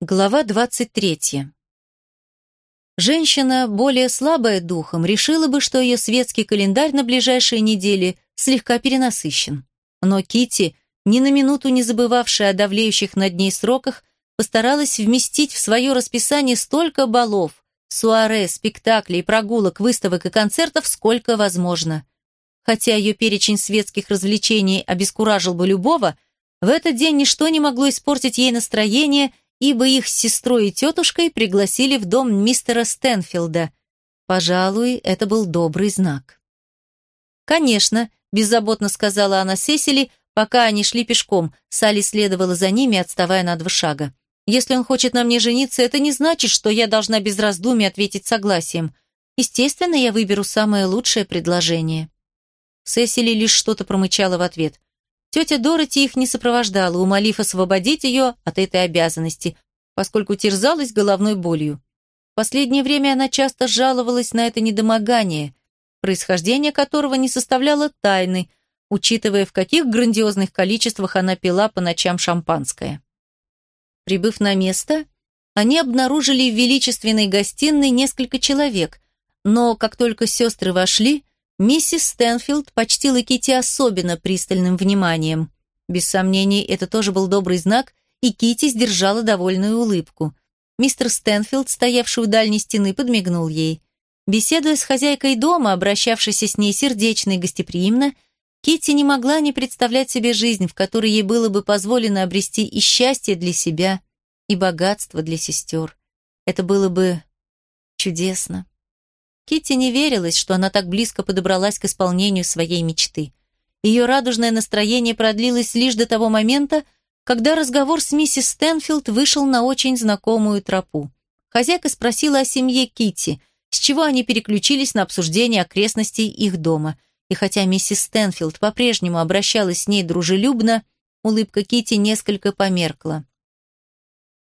Глава 23. Женщина, более слабая духом, решила бы, что ее светский календарь на ближайшие недели слегка перенасыщен. Но Кити, ни на минуту не забывавшая о давлеющих над ней сроках, постаралась вместить в свое расписание столько балов, суаре, спектаклей, прогулок, выставок и концертов, сколько возможно. Хотя ее перечень светских развлечений обескуражил бы любого, в этот день ничто не могло испортить ей настроение – ибо их с сестрой и тетушкой пригласили в дом мистера Стэнфилда. Пожалуй, это был добрый знак. «Конечно», – беззаботно сказала она Сесили, пока они шли пешком. Салли следовала за ними, отставая на два шага. «Если он хочет на мне жениться, это не значит, что я должна без раздумий ответить согласием. Естественно, я выберу самое лучшее предложение». Сесили лишь что-то промычала в ответ. Тетя Дороти их не сопровождала, умолив освободить ее от этой обязанности, поскольку терзалась головной болью. В последнее время она часто жаловалась на это недомогание, происхождение которого не составляло тайны, учитывая, в каких грандиозных количествах она пила по ночам шампанское. Прибыв на место, они обнаружили в величественной гостиной несколько человек, но как только сестры вошли, Миссис Стэнфилд почтила Кити особенно пристальным вниманием. Без сомнений, это тоже был добрый знак, и Кити сдержала довольную улыбку. Мистер Стэнфилд, стоявший у дальней стены, подмигнул ей. Беседуя с хозяйкой дома, обращавшейся с ней сердечно и гостеприимно, Кити не могла не представлять себе жизнь, в которой ей было бы позволено обрести и счастье для себя, и богатство для сестер. Это было бы чудесно. Китти не верилось, что она так близко подобралась к исполнению своей мечты. Ее радужное настроение продлилось лишь до того момента, когда разговор с миссис Стэнфилд вышел на очень знакомую тропу. Хозяйка спросила о семье Китти, с чего они переключились на обсуждение окрестностей их дома. И хотя миссис Стэнфилд по-прежнему обращалась с ней дружелюбно, улыбка Китти несколько померкла.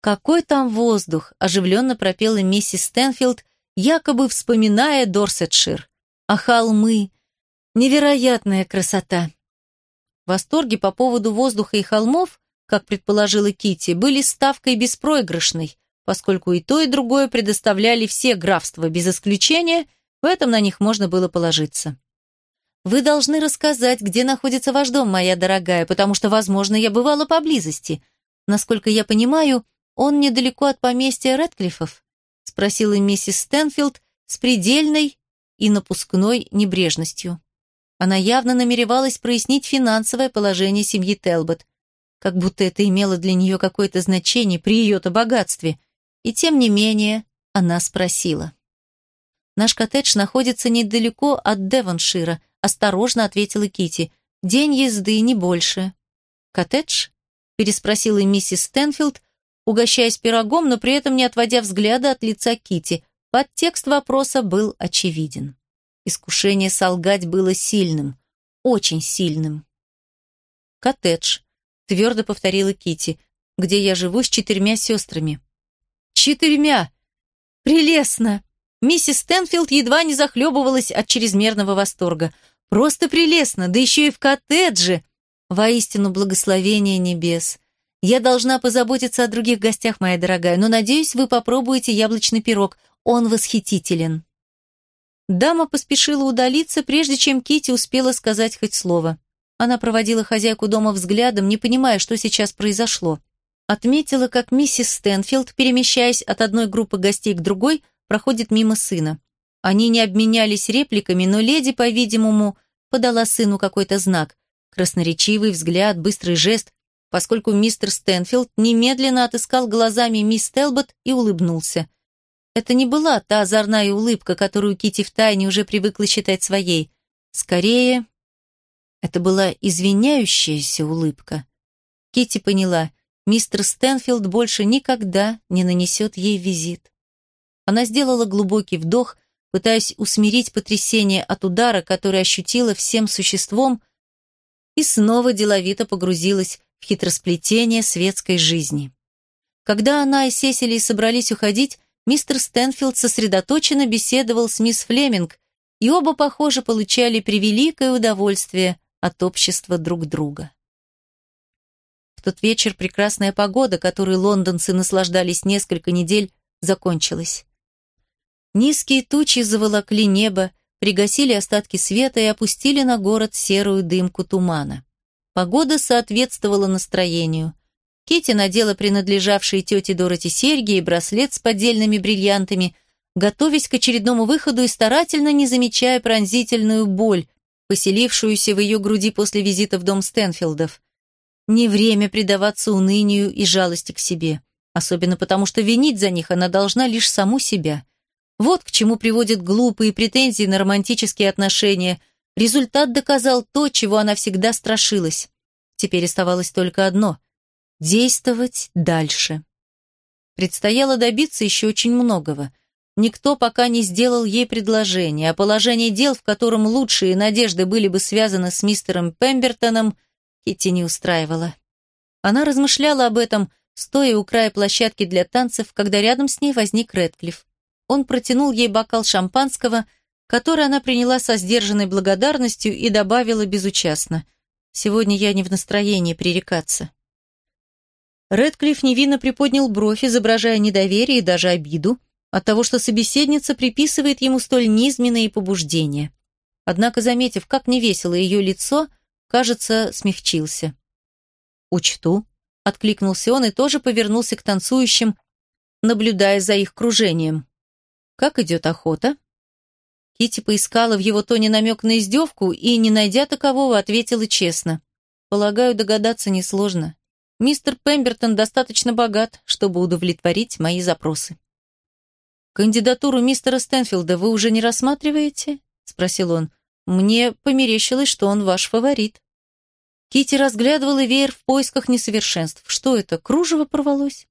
«Какой там воздух!» – оживленно пропела миссис Стэнфилд, якобы вспоминая Дорсетшир. А холмы... Невероятная красота. Восторги по поводу воздуха и холмов, как предположила Кити, были ставкой беспроигрышной, поскольку и то, и другое предоставляли все графства без исключения, в этом на них можно было положиться. «Вы должны рассказать, где находится ваш дом, моя дорогая, потому что, возможно, я бывала поблизости. Насколько я понимаю, он недалеко от поместья Рэдклиффов спросила миссис Стэнфилд с предельной и напускной небрежностью. Она явно намеревалась прояснить финансовое положение семьи Телбот, как будто это имело для нее какое-то значение при ее-то богатстве. И тем не менее она спросила. «Наш коттедж находится недалеко от Девоншира», осторожно ответила Кити. «День езды, не больше». «Коттедж?» переспросила миссис Стэнфилд, угощаясь пирогом, но при этом не отводя взгляда от лица Кити. Подтекст вопроса был очевиден. Искушение солгать было сильным, очень сильным. «Коттедж», — твердо повторила Кити, «где я живу с четырьмя сестрами». «Четырьмя! Прелестно!» Миссис Стэнфилд едва не захлебывалась от чрезмерного восторга. «Просто прелестно, да еще и в коттедже!» Воистину благословение небес. Я должна позаботиться о других гостях, моя дорогая, но надеюсь, вы попробуете яблочный пирог. Он восхитителен. Дама поспешила удалиться, прежде чем Кити успела сказать хоть слово. Она проводила хозяйку дома взглядом, не понимая, что сейчас произошло. Отметила, как миссис Стэнфилд, перемещаясь от одной группы гостей к другой, проходит мимо сына. Они не обменялись репликами, но леди, по-видимому, подала сыну какой-то знак. Красноречивый взгляд, быстрый жест, поскольку мистер Стэнфилд немедленно отыскал глазами мисс Телбот и улыбнулся. Это не была та озорная улыбка, которую Кити втайне уже привыкла считать своей. Скорее, это была извиняющаяся улыбка. Кити поняла, мистер Стэнфилд больше никогда не нанесет ей визит. Она сделала глубокий вдох, пытаясь усмирить потрясение от удара, который ощутила всем существом, и снова деловито погрузилась в хитросплетение светской жизни. Когда она и Сесили собрались уходить, мистер Стэнфилд сосредоточенно беседовал с мисс Флеминг, и оба, похоже, получали превеликое удовольствие от общества друг друга. В тот вечер прекрасная погода, которой лондонцы наслаждались несколько недель, закончилась. Низкие тучи заволокли небо, пригасили остатки света и опустили на город серую дымку тумана. Погода соответствовала настроению. Кити надела принадлежавшие тете Дороти серьги и браслет с поддельными бриллиантами, готовясь к очередному выходу и старательно не замечая пронзительную боль, поселившуюся в ее груди после визита в дом Стэнфилдов. Не время предаваться унынию и жалости к себе, особенно потому, что винить за них она должна лишь саму себя. Вот к чему приводят глупые претензии на романтические отношения. Результат доказал то, чего она всегда страшилась. Теперь оставалось только одно – действовать дальше. Предстояло добиться еще очень многого – Никто пока не сделал ей предложение, а положение дел, в котором лучшие надежды были бы связаны с мистером Пембертоном, Китти не устраивала. Она размышляла об этом, стоя у края площадки для танцев, когда рядом с ней возник Рэдклифф. Он протянул ей бокал шампанского, который она приняла со сдержанной благодарностью и добавила безучастно. «Сегодня я не в настроении пререкаться». Рэдклифф невинно приподнял бровь, изображая недоверие и даже обиду, от того, что собеседница приписывает ему столь низменные побуждения. Однако, заметив, как невесело ее лицо, кажется, смягчился. «Учту», — откликнулся он и тоже повернулся к танцующим, наблюдая за их кружением. «Как идет охота?» Кити поискала в его тоне намек на издевку и, не найдя такового, ответила честно. «Полагаю, догадаться несложно. Мистер Пембертон достаточно богат, чтобы удовлетворить мои запросы». «Кандидатуру мистера Стэнфилда вы уже не рассматриваете?» — спросил он. «Мне померещилось, что он ваш фаворит». Кити разглядывала веер в поисках несовершенств. Что это, кружево порвалось?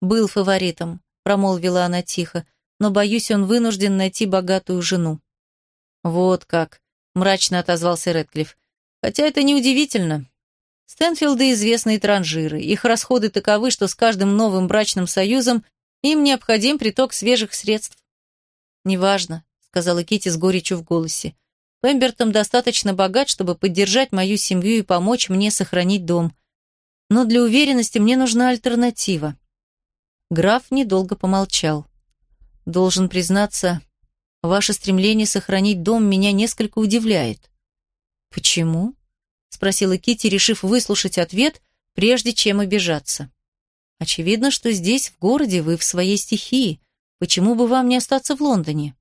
«Был фаворитом», — промолвила она тихо, «но, боюсь, он вынужден найти богатую жену». «Вот как», — мрачно отозвался Рэдклифф. «Хотя это неудивительно. Стэнфилды известные транжиры. Их расходы таковы, что с каждым новым брачным союзом им необходим приток свежих средств. Неважно, сказала Кити с горечью в голосе. Пембертон достаточно богат, чтобы поддержать мою семью и помочь мне сохранить дом. Но для уверенности мне нужна альтернатива. Граф недолго помолчал. Должен признаться, ваше стремление сохранить дом меня несколько удивляет. Почему? спросила Кити, решив выслушать ответ, прежде чем обижаться. Очевидно, что здесь, в городе, вы в своей стихии. Почему бы вам не остаться в Лондоне?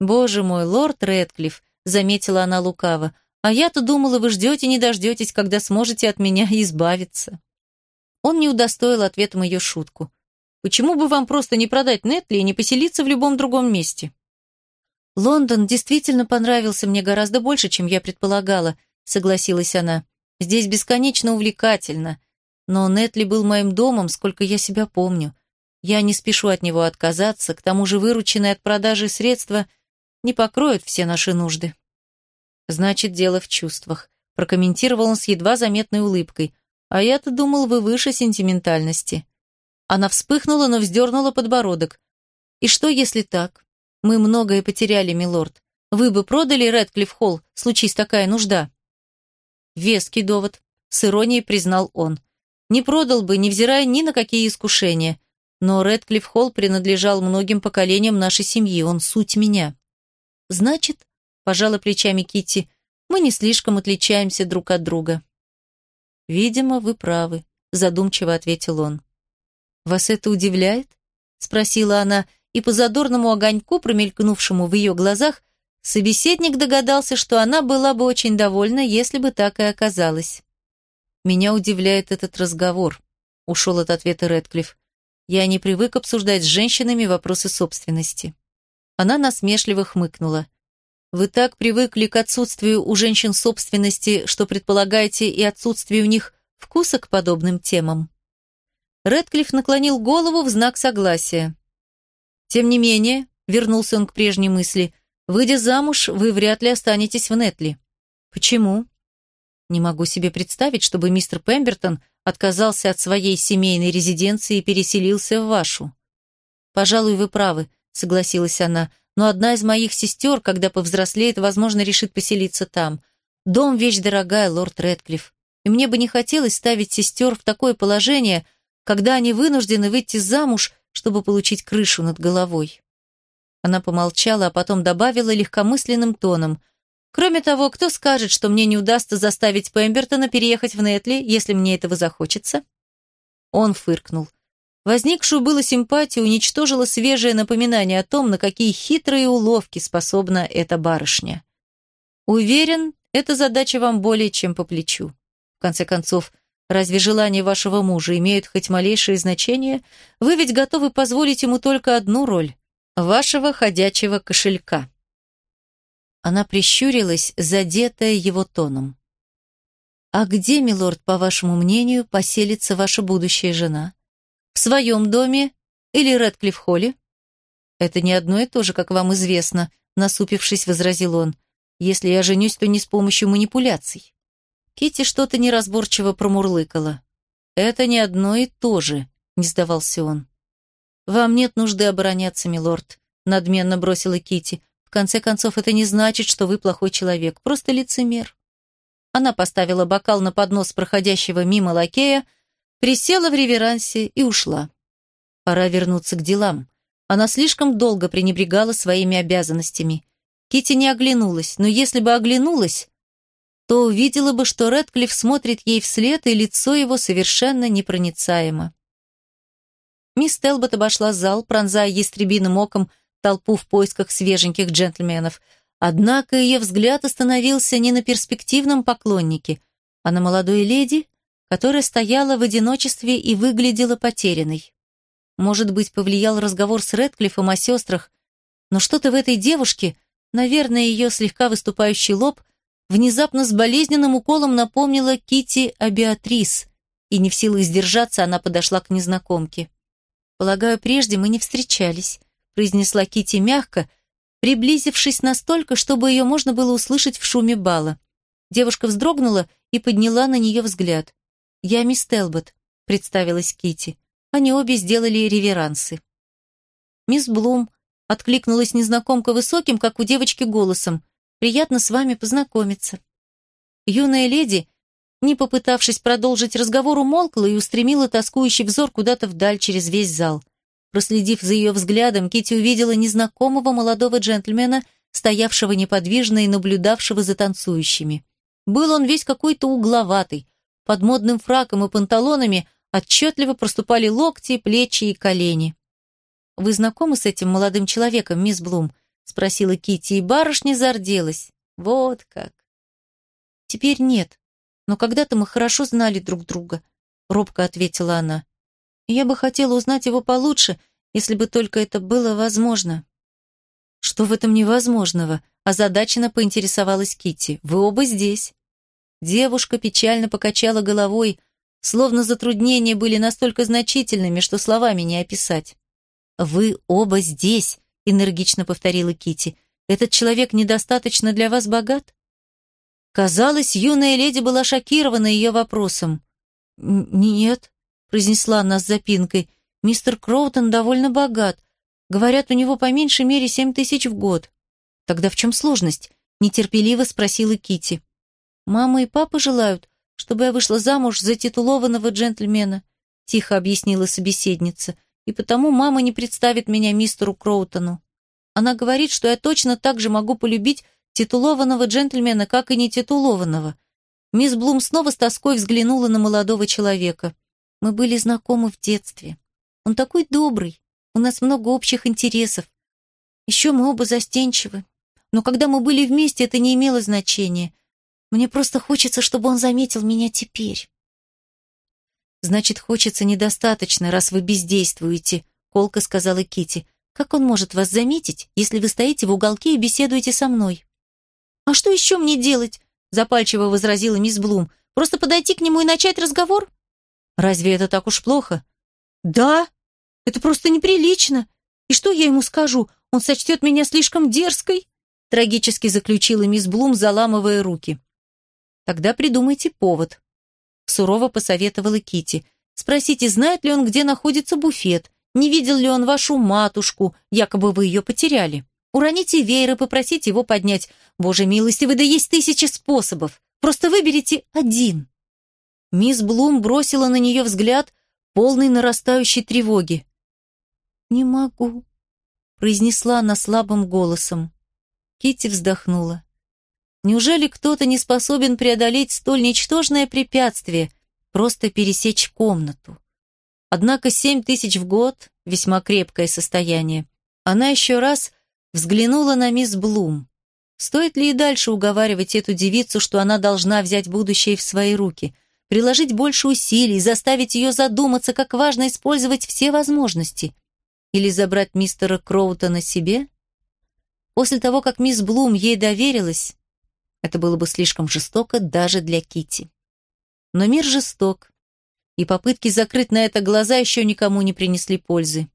Боже мой, лорд Рэдклифф, заметила она лукаво, а я-то думала, вы ждете не дождетесь, когда сможете от меня избавиться. Он не удостоил ответом ее шутку. Почему бы вам просто не продать Нетли и не поселиться в любом другом месте? Лондон действительно понравился мне гораздо больше, чем я предполагала, согласилась она. Здесь бесконечно увлекательно. Но Нетли был моим домом, сколько я себя помню. Я не спешу от него отказаться, к тому же вырученные от продажи средства не покроют все наши нужды. Значит, дело в чувствах, прокомментировал он с едва заметной улыбкой. А я-то думал, вы выше сентиментальности. Она вспыхнула, но вздернула подбородок. И что, если так? Мы многое потеряли, милорд. Вы бы продали Рэдклифф Холл, случись такая нужда. Веский довод, с иронией признал он. Не продал бы, невзирая ни на какие искушения. Но Редклифф Холл принадлежал многим поколениям нашей семьи, он суть меня. Значит, пожала плечами Китти, мы не слишком отличаемся друг от друга. Видимо, вы правы, задумчиво ответил он. Вас это удивляет? спросила она, и по задорному огоньку, промелькнувшему в ее глазах, собеседник догадался, что она была бы очень довольна, если бы так и оказалось. «Меня удивляет этот разговор», — ушел от ответа Рэдклифф. «Я не привык обсуждать с женщинами вопросы собственности». Она насмешливо хмыкнула. «Вы так привыкли к отсутствию у женщин собственности, что предполагаете и отсутствие у них вкуса к подобным темам?» Рэдклифф наклонил голову в знак согласия. «Тем не менее», — вернулся он к прежней мысли, «выйдя замуж, вы вряд ли останетесь в Нетли». «Почему?» Не могу себе представить, чтобы мистер Пембертон отказался от своей семейной резиденции и переселился в вашу. Пожалуй, вы правы, согласилась она, но одна из моих сестер, когда повзрослеет, возможно, решит поселиться там. Дом – вещь дорогая, лорд Рэдклифф. и мне бы не хотелось ставить сестер в такое положение, когда они вынуждены выйти замуж, чтобы получить крышу над головой. Она помолчала, а потом добавила легкомысленным тоном. «Кроме того, кто скажет, что мне не удастся заставить Пембертона переехать в Нетли, если мне этого захочется?» Он фыркнул. Возникшую было симпатию уничтожила свежее напоминание о том, на какие хитрые уловки способна эта барышня. «Уверен, эта задача вам более чем по плечу. В конце концов, разве желания вашего мужа имеют хоть малейшее значение? Вы ведь готовы позволить ему только одну роль – вашего ходячего кошелька». Она прищурилась, задетая его тоном. «А где, милорд, по вашему мнению, поселится ваша будущая жена? В своем доме или Редклифф-холле?» «Это не одно и то же, как вам известно», — насупившись, возразил он. «Если я женюсь, то не с помощью манипуляций». Кити что-то неразборчиво промурлыкала. «Это не одно и то же», — не сдавался он. «Вам нет нужды обороняться, милорд», — надменно бросила Кити. «В конце концов, это не значит, что вы плохой человек, просто лицемер». Она поставила бокал на поднос проходящего мимо лакея, присела в реверансе и ушла. Пора вернуться к делам. Она слишком долго пренебрегала своими обязанностями. Кити не оглянулась, но если бы оглянулась, то увидела бы, что Рэдклифф смотрит ей вслед, и лицо его совершенно непроницаемо. Мисс Телбот обошла зал, пронзая ястребиным оком толпу в поисках свеженьких джентльменов. Однако ее взгляд остановился не на перспективном поклоннике, а на молодой леди, которая стояла в одиночестве и выглядела потерянной. Может быть, повлиял разговор с Рэдклиффом о сестрах, но что-то в этой девушке, наверное, ее слегка выступающий лоб, внезапно с болезненным уколом напомнила Кити о Беатрис, и не в силах сдержаться, она подошла к незнакомке. «Полагаю, прежде мы не встречались», — произнесла Кити мягко, приблизившись настолько, чтобы ее можно было услышать в шуме бала. Девушка вздрогнула и подняла на нее взгляд. «Я мисс Телбот», — представилась Кити. Они обе сделали реверансы. «Мисс Блум», — откликнулась незнакомка высоким, как у девочки, голосом. «Приятно с вами познакомиться». Юная леди, не попытавшись продолжить разговор, умолкла и устремила тоскующий взор куда-то вдаль через весь зал. Проследив за ее взглядом, Кити увидела незнакомого молодого джентльмена, стоявшего неподвижно и наблюдавшего за танцующими. Был он весь какой-то угловатый, под модным фраком и панталонами отчетливо проступали локти, плечи и колени. «Вы знакомы с этим молодым человеком, мисс Блум?» — спросила Кити, и барышня зарделась. «Вот как!» «Теперь нет, но когда-то мы хорошо знали друг друга», — робко ответила она. «Я бы хотела узнать его получше, если бы только это было возможно». «Что в этом невозможного?» — озадаченно поинтересовалась Кити. «Вы оба здесь». Девушка печально покачала головой, словно затруднения были настолько значительными, что словами не описать. «Вы оба здесь», — энергично повторила Кити. «Этот человек недостаточно для вас богат?» Казалось, юная леди была шокирована ее вопросом. «Нет», — произнесла она с запинкой, — «мистер Кроутон довольно богат. Говорят, у него по меньшей мере семь тысяч в год». «Тогда в чем сложность?» — нетерпеливо спросила Кити. «Мама и папа желают, чтобы я вышла замуж за титулованного джентльмена», тихо объяснила собеседница, «и потому мама не представит меня мистеру Кроутону. Она говорит, что я точно так же могу полюбить титулованного джентльмена, как и нетитулованного». Мисс Блум снова с тоской взглянула на молодого человека. «Мы были знакомы в детстве. Он такой добрый, у нас много общих интересов. Еще мы оба застенчивы. Но когда мы были вместе, это не имело значения. Мне просто хочется, чтобы он заметил меня теперь. Значит, хочется недостаточно, раз вы бездействуете, колко сказала Кити. Как он может вас заметить, если вы стоите в уголке и беседуете со мной? А что еще мне делать? запальчиво возразила мисс Блум. Просто подойти к нему и начать разговор? Разве это так уж плохо? Да, это просто неприлично. И что я ему скажу? Он сочтет меня слишком дерзкой? Трагически заключила мисс Блум, заламывая руки. Тогда придумайте повод. Сурово посоветовала Кити. Спросите, знает ли он, где находится буфет, не видел ли он вашу матушку, якобы вы ее потеряли. Уроните веер и попросите его поднять. Боже милости, вы да есть тысячи способов. Просто выберите один. Мисс Блум бросила на нее взгляд, полный нарастающей тревоги. «Не могу», — произнесла она слабым голосом. Китти вздохнула. Неужели кто-то не способен преодолеть столь ничтожное препятствие, просто пересечь комнату? Однако семь тысяч в год — весьма крепкое состояние. Она еще раз взглянула на мисс Блум. Стоит ли и дальше уговаривать эту девицу, что она должна взять будущее в свои руки, приложить больше усилий, заставить ее задуматься, как важно использовать все возможности? Или забрать мистера Кроута на себе? После того, как мисс Блум ей доверилась, это было бы слишком жестоко даже для Кити. Но мир жесток, и попытки закрыть на это глаза еще никому не принесли пользы.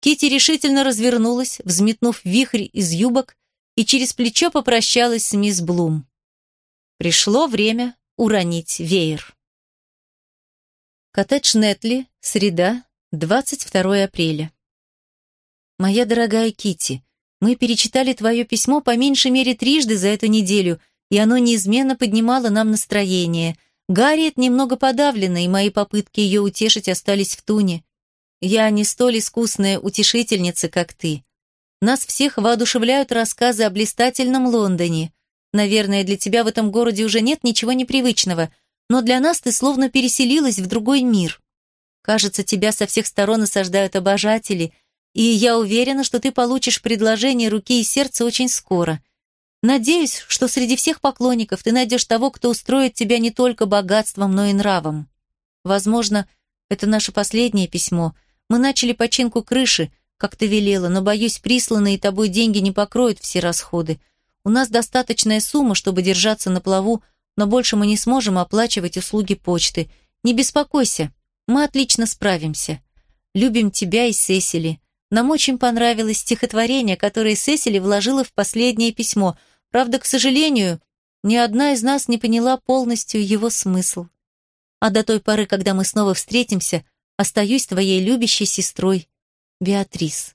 Кити решительно развернулась, взметнув вихрь из юбок и через плечо попрощалась с мисс Блум. Пришло время уронить веер. Коттедж Нетли, среда, 22 апреля. Моя дорогая Кити, мы перечитали твое письмо по меньшей мере трижды за эту неделю, и оно неизменно поднимало нам настроение. Гарриет немного подавлена, и мои попытки ее утешить остались в туне. Я не столь искусная утешительница, как ты. Нас всех воодушевляют рассказы о блистательном Лондоне. Наверное, для тебя в этом городе уже нет ничего непривычного, но для нас ты словно переселилась в другой мир. Кажется, тебя со всех сторон осаждают обожатели, и я уверена, что ты получишь предложение руки и сердца очень скоро. Надеюсь, что среди всех поклонников ты найдешь того, кто устроит тебя не только богатством, но и нравом. Возможно, это наше последнее письмо. Мы начали починку крыши, как ты велела, но, боюсь, присланные тобой деньги не покроют все расходы. У нас достаточная сумма, чтобы держаться на плаву, но больше мы не сможем оплачивать услуги почты. Не беспокойся, мы отлично справимся. Любим тебя и Сесили. Нам очень понравилось стихотворение, которое Сесили вложила в последнее письмо. Правда, к сожалению, ни одна из нас не поняла полностью его смысл. А до той поры, когда мы снова встретимся, остаюсь твоей любящей сестрой, Беатрис.